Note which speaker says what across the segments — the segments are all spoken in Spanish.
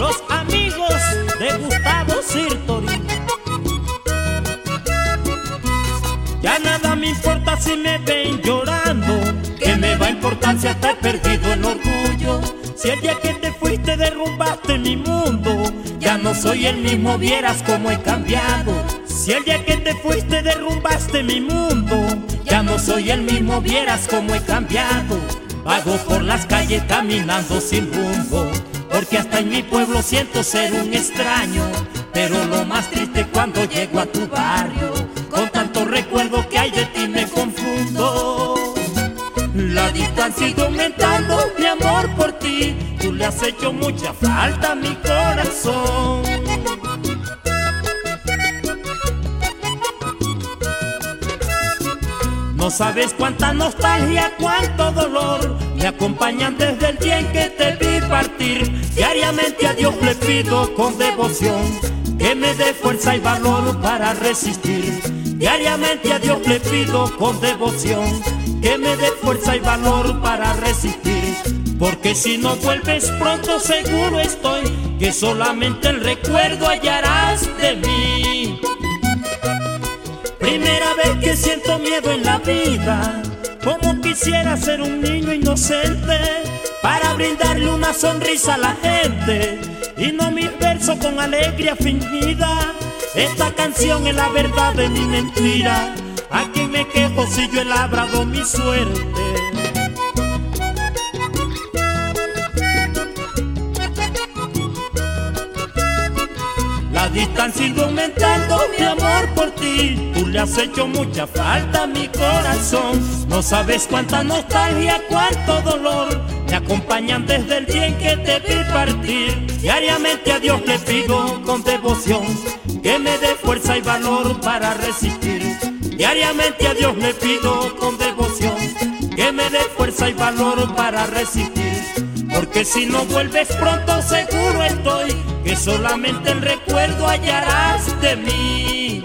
Speaker 1: los amigos de Gustavo Sirtori. Ya nada me importa si me ven llorando, que me va a importar si perdido el orgullo. Si el día que te fuiste derrumbaste mi mundo, ya no soy el mismo, vieras cómo he cambiado. Si el día que te fuiste derrumbaste mi mundo, ya no soy el mismo, vieras cómo he cambiado. Vago por las calles caminando sin rumbo, porque hasta en mi pueblo siento ser un extraño. Pero lo más triste cuando llego a tu barrio, con tanto recuerdo que hay de ti me confundo. La distancia sigue aumentando, mi amor por ti, tú le has hecho mucha falta a mi corazón. No sabes cuánta nostalgia, cuánto dolor me acompañan desde el día en que. Diariamente a Dios le pido con devoción que me dé fuerza y valor para resistir. Diariamente a Dios le pido con devoción que me dé fuerza y valor para resistir. Porque si no vuelves pronto seguro estoy que solamente el recuerdo hallarás de mí. Primera vez que siento miedo en la vida, como quisiera ser un niño inocente para brindarle una sonrisa a la gente y no mis versos con alegría fingida. Esta canción es la verdad de mi mentira. A me quejo si yo he labrado mi suerte. La distancia sigue aumentando mi amor por ti. Has hecho mucha falta mi corazón. No sabes cuánta nostalgia, cuánto dolor me acompañan desde el día en que te vi partir. Diariamente a Dios le pido con devoción que me dé fuerza y valor para resistir. Diariamente a Dios le pido con devoción que me dé fuerza y valor para resistir. Porque si no vuelves pronto seguro estoy que solamente el recuerdo hallarás de mí.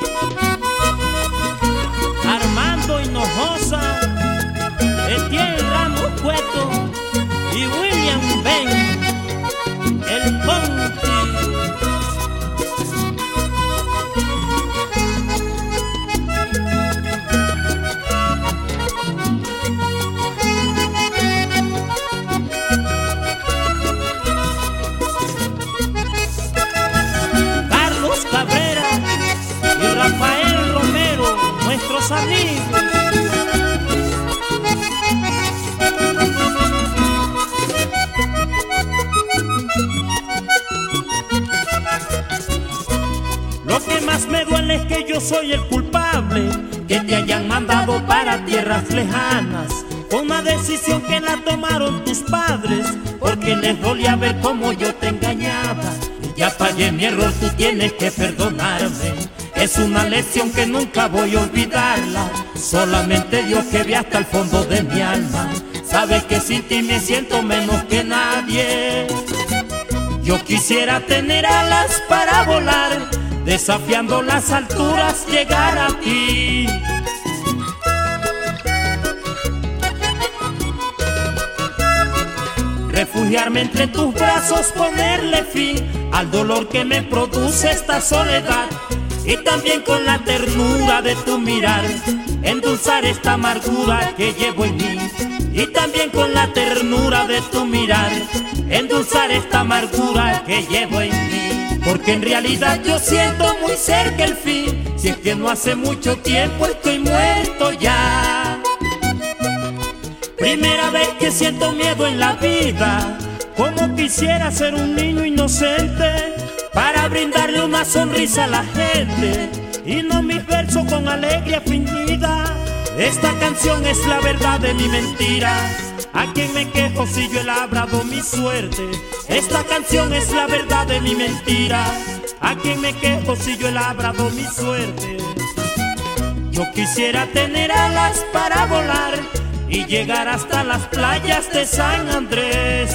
Speaker 1: Soy el culpable, que te hayan mandado para tierras lejanas. Una decisión que la tomaron tus padres, porque les dolía ver cómo yo te engañaba. Ya pagué mi error, tú tienes que perdonarme. Es una lección que nunca voy a olvidarla. Solamente Dios que ve hasta el fondo de mi alma. Sabe que sin ti me siento menos que nadie. Yo quisiera tener alas para volar, desafiando las alturas, llegar a ti. Refugiarme entre tus brazos, ponerle fin al dolor que me produce esta soledad. Y también con la ternura de tu mirar, endulzar esta amargura que llevo en mí. Y también con la ternura de tu mirar, endulzar esta amargura que llevo en mí. Porque en realidad yo siento muy cerca el fin, si es que no hace mucho tiempo estoy muerto ya. Primera vez que siento miedo en la vida, como quisiera ser un niño inocente para brindarle una sonrisa a la gente y no mis versos con alegría fingida. Esta canción es la verdad de mi mentira. A quien me quejo si yo he labrado mi suerte. Esta canción es la verdad de mi mentira. A quien me quejo si yo he labrado mi suerte. Yo quisiera tener alas para volar y llegar hasta las playas de San Andrés.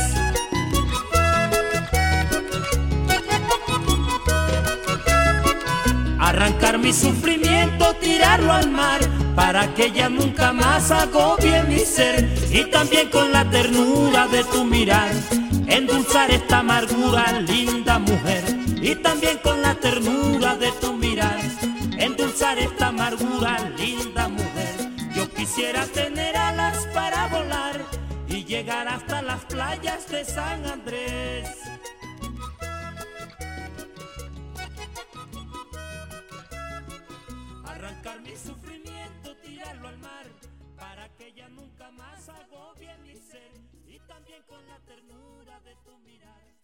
Speaker 1: Arrancar mi sufrimiento, tirarlo al mar, para que ella nunca más agobie mi ser. Y también con la ternura de tu mirar, endulzar esta amargura, linda mujer, y también con la ternura de tu mirar, endulzar esta amargura, linda mujer. Yo quisiera tener alas para volar y llegar hasta las playas de San Andrés. Arrancar mi sufrimiento, también con la ternura de tu mirar.